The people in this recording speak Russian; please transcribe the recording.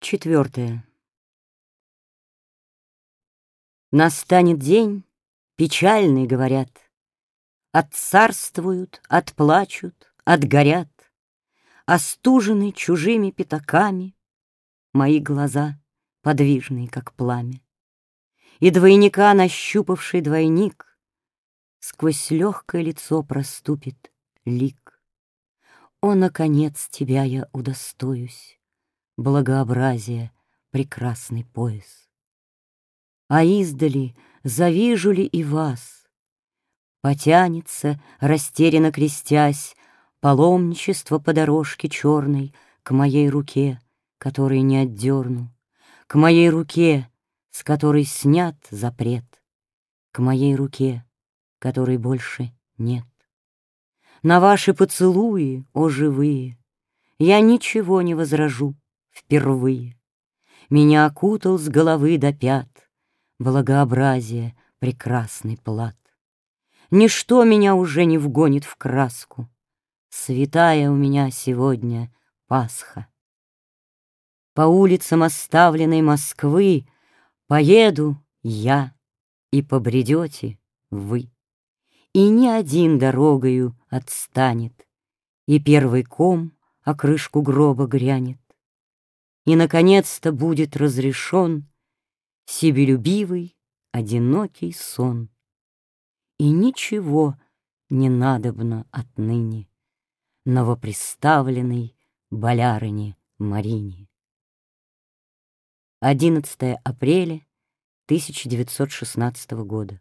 Четвертое. Настанет день, печальный, говорят, Отцарствуют, отплачут, отгорят, Остужены чужими пятаками Мои глаза, подвижные, как пламя. И двойника, нащупавший двойник, Сквозь легкое лицо проступит лик. О, наконец, тебя я удостоюсь, Благообразие, прекрасный пояс. А издали завижу ли и вас? Потянется, растерянно крестясь, Паломничество по дорожке черной К моей руке, которой не отдерну, К моей руке, с которой снят запрет, К моей руке, которой больше нет. На ваши поцелуи, о живые, Я ничего не возражу впервые. Меня окутал с головы до пят Благообразие, прекрасный плат. Ничто меня уже не вгонит в краску. Святая у меня сегодня Пасха. По улицам оставленной Москвы Поеду я, и побредете вы. И ни один дорогою отстанет, И первый ком о крышку гроба грянет. И, наконец-то, будет разрешен Себелюбивый, одинокий сон. И ничего не надобно отныне Новоприставленной болярыне Марине. 11 апреля 1916 года.